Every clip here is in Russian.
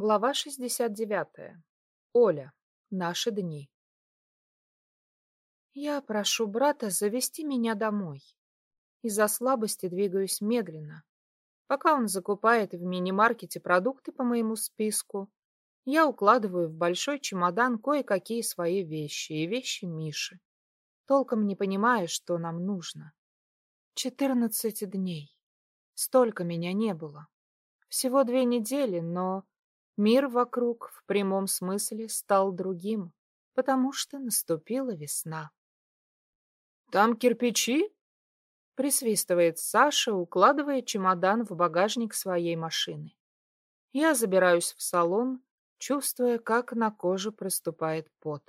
Глава 69. Оля. Наши дни. Я прошу брата завести меня домой. Из-за слабости двигаюсь медленно. Пока он закупает в мини-маркете продукты по моему списку, я укладываю в большой чемодан кое-какие свои вещи и вещи Миши, толком не понимая, что нам нужно. Четырнадцать дней. Столько меня не было. Всего две недели, но Мир вокруг в прямом смысле стал другим, потому что наступила весна. «Там кирпичи?» — присвистывает Саша, укладывая чемодан в багажник своей машины. Я забираюсь в салон, чувствуя, как на коже проступает пот.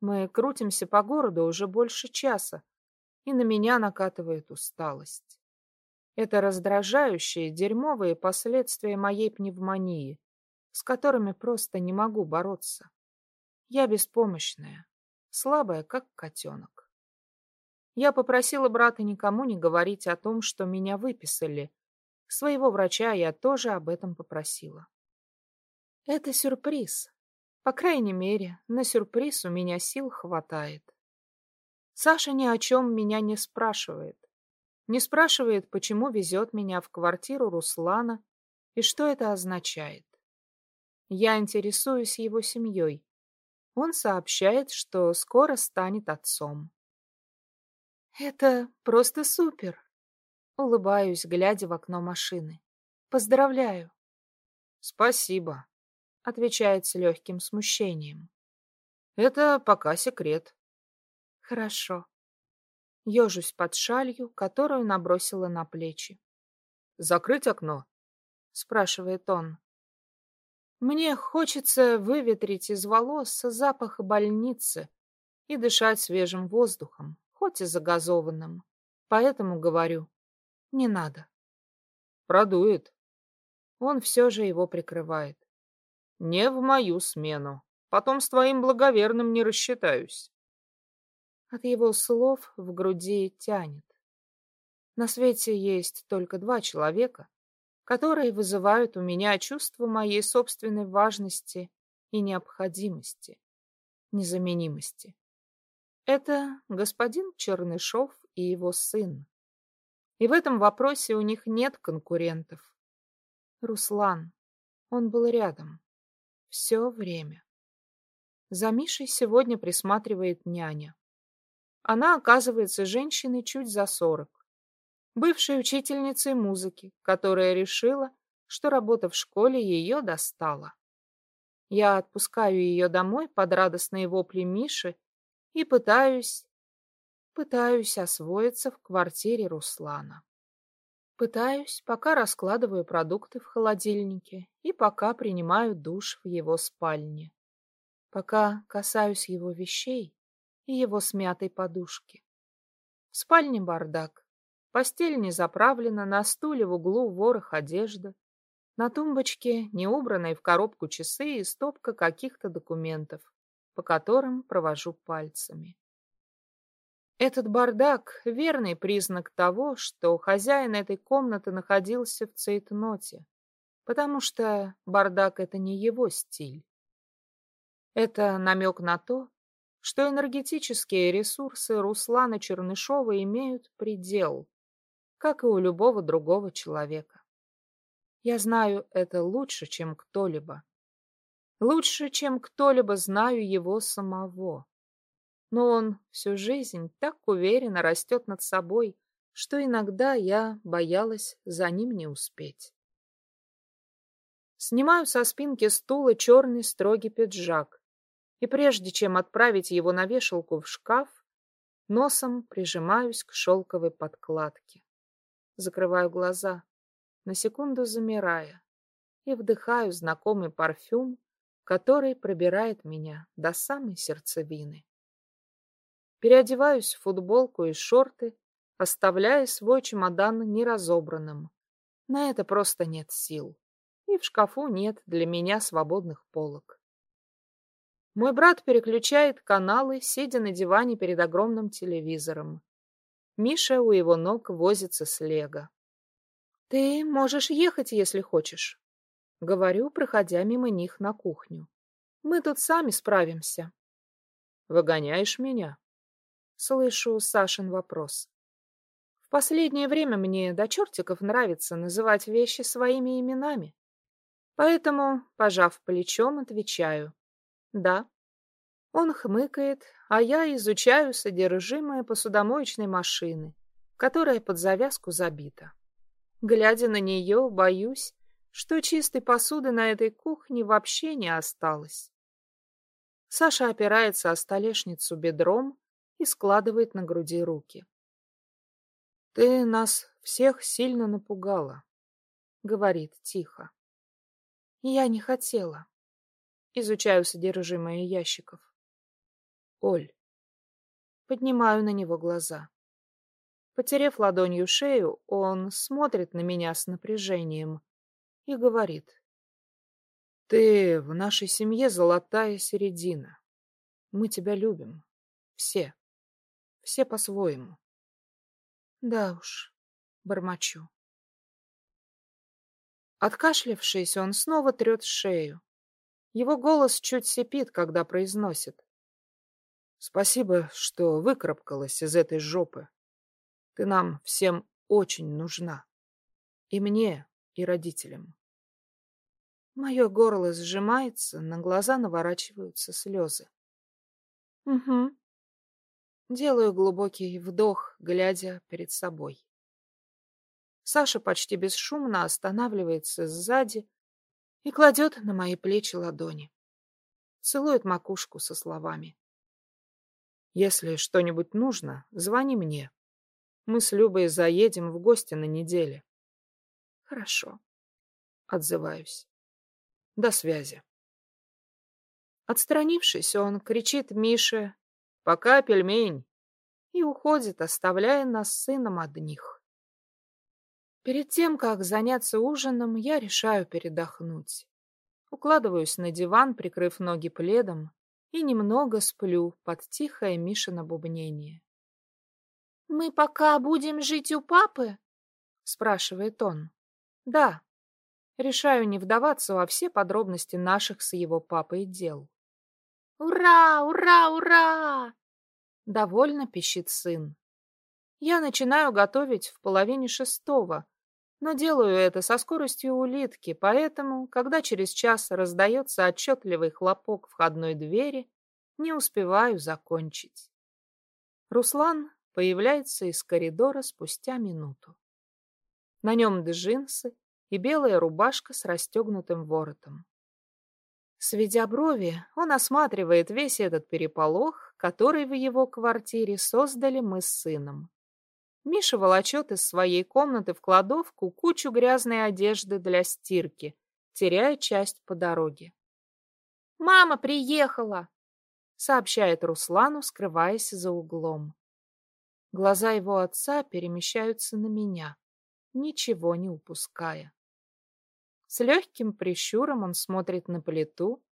Мы крутимся по городу уже больше часа, и на меня накатывает усталость. Это раздражающие, дерьмовые последствия моей пневмонии, с которыми просто не могу бороться. Я беспомощная, слабая, как котенок. Я попросила брата никому не говорить о том, что меня выписали. Своего врача я тоже об этом попросила. Это сюрприз. По крайней мере, на сюрприз у меня сил хватает. Саша ни о чем меня не спрашивает. Не спрашивает, почему везет меня в квартиру Руслана и что это означает. Я интересуюсь его семьей. Он сообщает, что скоро станет отцом. Это просто супер. Улыбаюсь, глядя в окно машины. Поздравляю. Спасибо, отвечает с легким смущением. Это пока секрет. Хорошо. Ежусь под шалью, которую набросила на плечи. Закрыть окно? спрашивает он. Мне хочется выветрить из волос запах больницы и дышать свежим воздухом, хоть и загазованным. Поэтому говорю, не надо. Продует. Он все же его прикрывает. Не в мою смену. Потом с твоим благоверным не рассчитаюсь. От его слов в груди тянет. На свете есть только два человека, которые вызывают у меня чувство моей собственной важности и необходимости, незаменимости. Это господин Чернышов и его сын. И в этом вопросе у них нет конкурентов. Руслан, он был рядом. Все время. За Мишей сегодня присматривает няня. Она оказывается женщиной чуть за сорок бывшей учительницей музыки, которая решила, что работа в школе ее достала. Я отпускаю ее домой под радостные вопли Миши и пытаюсь... пытаюсь освоиться в квартире Руслана. Пытаюсь, пока раскладываю продукты в холодильнике и пока принимаю душ в его спальне. Пока касаюсь его вещей и его смятой подушки. В спальне бардак. Постель не заправлена, на стуле в углу ворох одежды. На тумбочке неубранные в коробку часы и стопка каких-то документов, по которым провожу пальцами. Этот бардак — верный признак того, что хозяин этой комнаты находился в цейтноте, потому что бардак — это не его стиль. Это намек на то, что энергетические ресурсы Руслана Чернышова имеют предел, как и у любого другого человека. Я знаю это лучше, чем кто-либо. Лучше, чем кто-либо знаю его самого. Но он всю жизнь так уверенно растет над собой, что иногда я боялась за ним не успеть. Снимаю со спинки стула черный строгий пиджак, и прежде чем отправить его на вешалку в шкаф, носом прижимаюсь к шелковой подкладке закрываю глаза, на секунду замирая, и вдыхаю знакомый парфюм, который пробирает меня до самой сердцевины. Переодеваюсь в футболку и шорты, оставляя свой чемодан неразобранным. На это просто нет сил, и в шкафу нет для меня свободных полок. Мой брат переключает каналы, сидя на диване перед огромным телевизором. Миша у его ног возится с Лего. «Ты можешь ехать, если хочешь». Говорю, проходя мимо них на кухню. Мы тут сами справимся. Выгоняешь меня? Слышу Сашин вопрос. В последнее время мне до чертиков нравится называть вещи своими именами. Поэтому, пожав плечом, отвечаю. Да. Он хмыкает, а я изучаю содержимое посудомоечной машины, которая под завязку забита. Глядя на нее, боюсь, что чистой посуды на этой кухне вообще не осталось. Саша опирается о столешницу бедром и складывает на груди руки. «Ты нас всех сильно напугала», — говорит тихо. «Я не хотела». Изучаю содержимое ящиков. «Оль». Поднимаю на него глаза. Потерев ладонью шею, он смотрит на меня с напряжением и говорит. Ты в нашей семье золотая середина. Мы тебя любим. Все. Все по-своему. Да уж, бормочу. Откашлявшись, он снова трет шею. Его голос чуть сипит, когда произносит. Спасибо, что выкарабкалась из этой жопы. Ты нам всем очень нужна. И мне, и родителям. Мое горло сжимается, на глаза наворачиваются слезы. Угу. Делаю глубокий вдох, глядя перед собой. Саша почти бесшумно останавливается сзади и кладет на мои плечи ладони. Целует макушку со словами. «Если что-нибудь нужно, звони мне. Мы с Любой заедем в гости на неделе». «Хорошо», — отзываюсь. До связи. Отстранившись, он кричит Мише «Пока, пельмень!» и уходит, оставляя нас с сыном одних. Перед тем, как заняться ужином, я решаю передохнуть. Укладываюсь на диван, прикрыв ноги пледом, и немного сплю под тихое Мишино бубнение. «Мы пока будем жить у папы?» — спрашивает он. «Да», Решаю не вдаваться во все подробности наших с его папой дел. «Ура! Ура! Ура!» Довольно пищит сын. Я начинаю готовить в половине шестого, но делаю это со скоростью улитки, поэтому, когда через час раздается отчетливый хлопок входной двери, не успеваю закончить. Руслан появляется из коридора спустя минуту. На нем джинсы, и белая рубашка с расстегнутым воротом. Сведя брови, он осматривает весь этот переполох, который в его квартире создали мы с сыном. Миша волочет из своей комнаты в кладовку кучу грязной одежды для стирки, теряя часть по дороге. «Мама приехала!» — сообщает Руслану, скрываясь за углом. Глаза его отца перемещаются на меня, ничего не упуская. С легким прищуром он смотрит на плиту,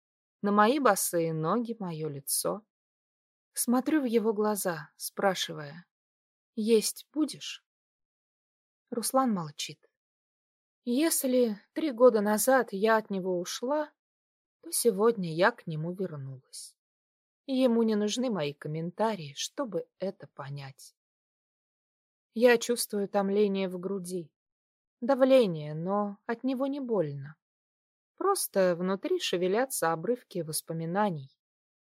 на мои босые ноги, мое лицо. Смотрю в его глаза, спрашивая, «Есть будешь?» Руслан молчит. Если три года назад я от него ушла, то сегодня я к нему вернулась. Ему не нужны мои комментарии, чтобы это понять. Я чувствую томление в груди, Давление, но от него не больно. Просто внутри шевелятся обрывки воспоминаний,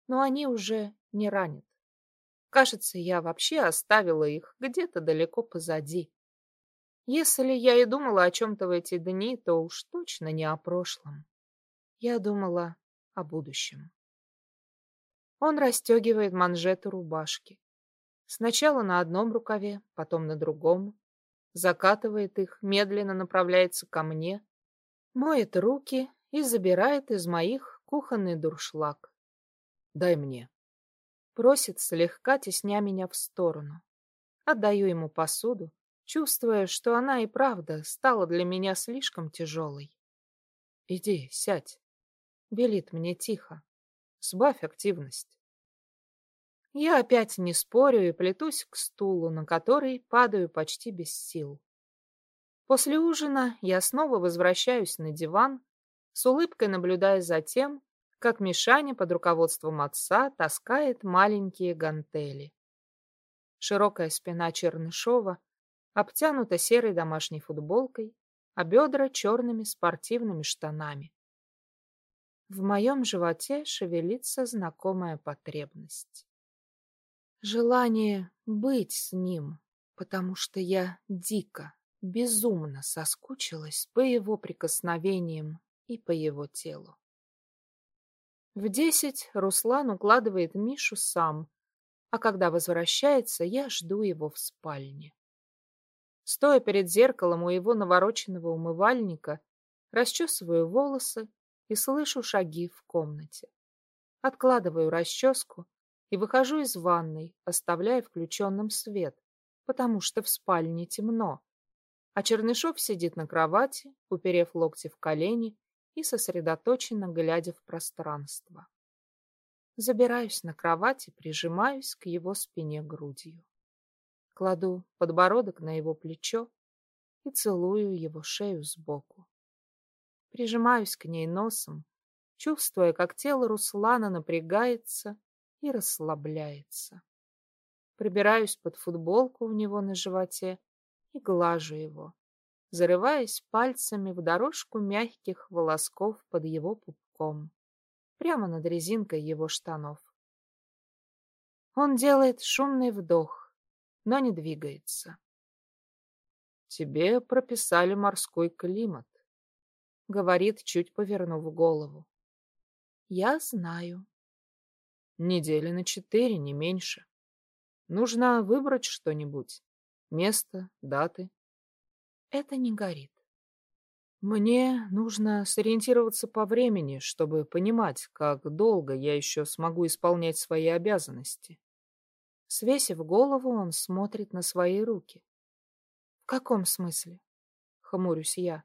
но они уже не ранят. Кажется, я вообще оставила их где-то далеко позади. Если я и думала о чем-то в эти дни, то уж точно не о прошлом. Я думала о будущем. Он расстегивает манжеты рубашки. Сначала на одном рукаве, потом на другом закатывает их, медленно направляется ко мне, моет руки и забирает из моих кухонный дуршлаг. «Дай мне». Просит, слегка тесня меня в сторону. Отдаю ему посуду, чувствуя, что она и правда стала для меня слишком тяжелой. «Иди, сядь», — велит мне тихо. «Сбавь активность». Я опять не спорю и плетусь к стулу, на который падаю почти без сил. После ужина я снова возвращаюсь на диван, с улыбкой наблюдая за тем, как Мишаня под руководством отца таскает маленькие гантели. Широкая спина Чернышова обтянута серой домашней футболкой, а бедра черными спортивными штанами. В моем животе шевелится знакомая потребность. Желание быть с ним, потому что я дико, безумно соскучилась по его прикосновениям и по его телу. В десять Руслан укладывает Мишу сам, а когда возвращается, я жду его в спальне. Стоя перед зеркалом у его навороченного умывальника, расчесываю волосы и слышу шаги в комнате. Откладываю расческу и выхожу из ванной, оставляя включенным свет, потому что в спальне темно. А Чернышов сидит на кровати, уперев локти в колени и сосредоточенно глядя в пространство. Забираюсь на кровать и прижимаюсь к его спине грудью. Кладу подбородок на его плечо и целую его шею сбоку. Прижимаюсь к ней носом, чувствуя, как тело Руслана напрягается и расслабляется. Прибираюсь под футболку у него на животе и глажу его, зарываясь пальцами в дорожку мягких волосков под его пупком, прямо над резинкой его штанов. Он делает шумный вдох, но не двигается. «Тебе прописали морской климат», — говорит, чуть повернув голову. «Я знаю». «Недели на четыре, не меньше. Нужно выбрать что-нибудь. Место, даты. Это не горит. Мне нужно сориентироваться по времени, чтобы понимать, как долго я еще смогу исполнять свои обязанности. Свесив голову, он смотрит на свои руки. В каком смысле? Хмурюсь я.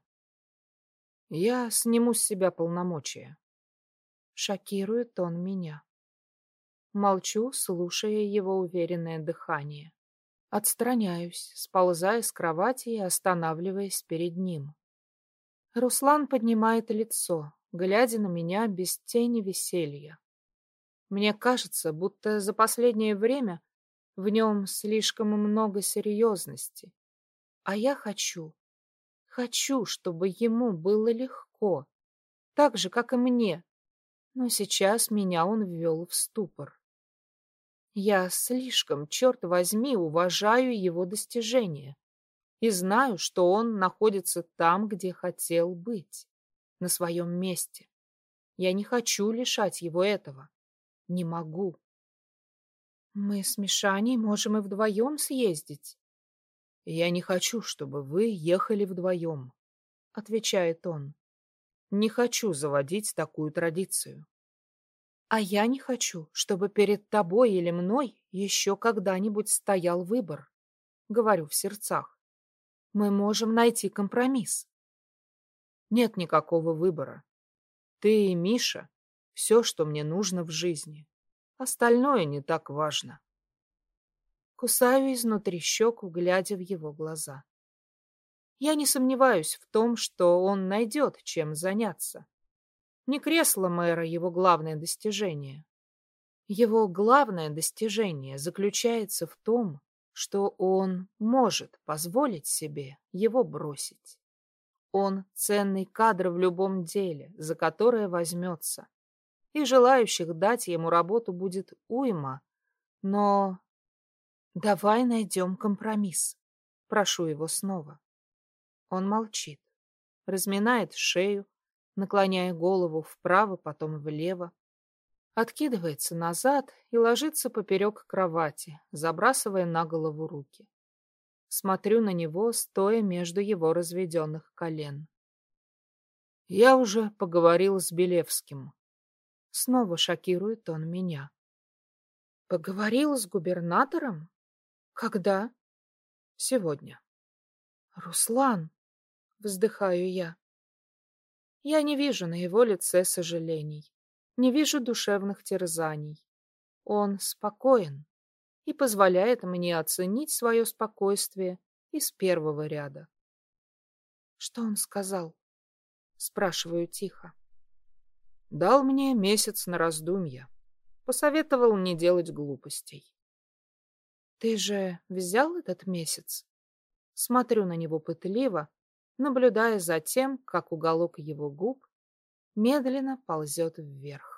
Я сниму с себя полномочия. Шокирует он меня. Молчу, слушая его уверенное дыхание. Отстраняюсь, сползая с кровати и останавливаясь перед ним. Руслан поднимает лицо, глядя на меня без тени веселья. Мне кажется, будто за последнее время в нем слишком много серьезности. А я хочу, хочу, чтобы ему было легко, так же, как и мне. Но сейчас меня он ввел в ступор. Я слишком, черт возьми, уважаю его достижения и знаю, что он находится там, где хотел быть, на своем месте. Я не хочу лишать его этого. Не могу. Мы с Мишаней можем и вдвоем съездить. Я не хочу, чтобы вы ехали вдвоем, — отвечает он. Не хочу заводить такую традицию. А я не хочу, чтобы перед тобой или мной еще когда-нибудь стоял выбор. Говорю в сердцах. Мы можем найти компромисс. Нет никакого выбора. Ты и Миша — все, что мне нужно в жизни. Остальное не так важно. Кусаю изнутри щеку, глядя в его глаза. Я не сомневаюсь в том, что он найдет, чем заняться. Не кресло мэра его главное достижение. Его главное достижение заключается в том, что он может позволить себе его бросить. Он ценный кадр в любом деле, за которое возьмется. И желающих дать ему работу будет уйма. Но давай найдем компромисс. Прошу его снова. Он молчит, разминает шею, наклоняя голову вправо, потом влево, откидывается назад и ложится поперек кровати, забрасывая на голову руки. Смотрю на него, стоя между его разведенных колен. Я уже поговорил с Белевским. Снова шокирует он меня. Поговорил с губернатором? Когда? Сегодня. Руслан, вздыхаю я. Я не вижу на его лице сожалений, не вижу душевных терзаний. Он спокоен и позволяет мне оценить свое спокойствие из первого ряда. Что он сказал? Спрашиваю тихо. Дал мне месяц на раздумья. Посоветовал не делать глупостей. Ты же взял этот месяц? Смотрю на него пытливо, наблюдая за тем, как уголок его губ медленно ползет вверх.